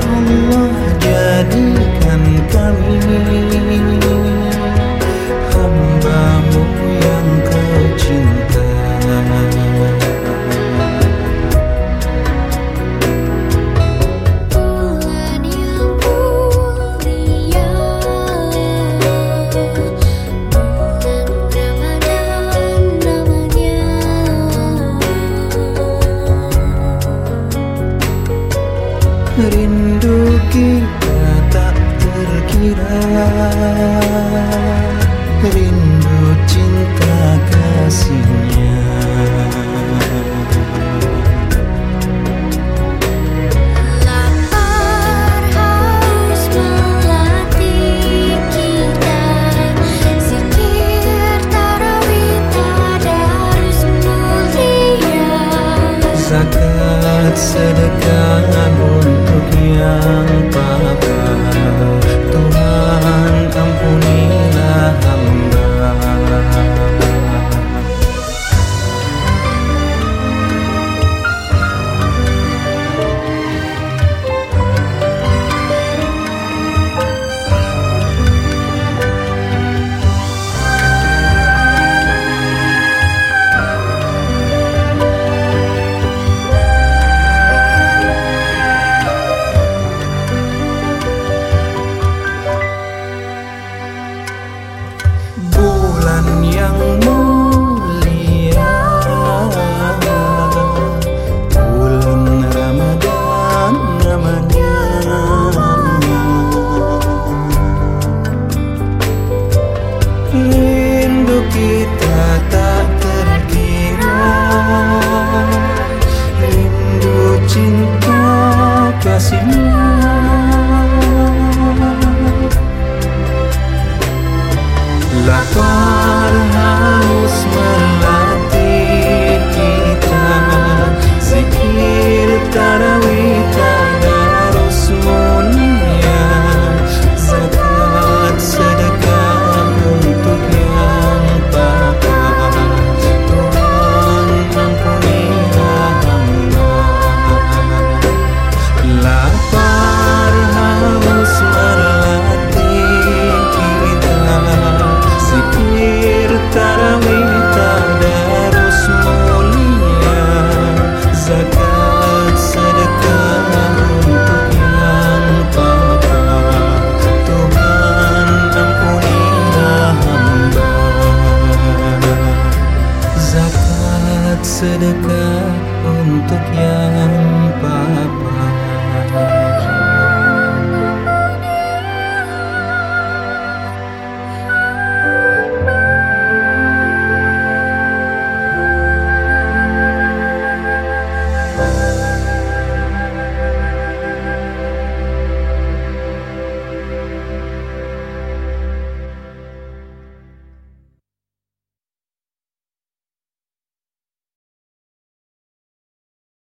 Rindu Rindu cinta kasihnya. Zakat sedekah untuk yang Yang mulia. Bulan Ramadan namanya Rindu kita tak terkira. Rindu cinta kasihnya Sedekah untuk yang papa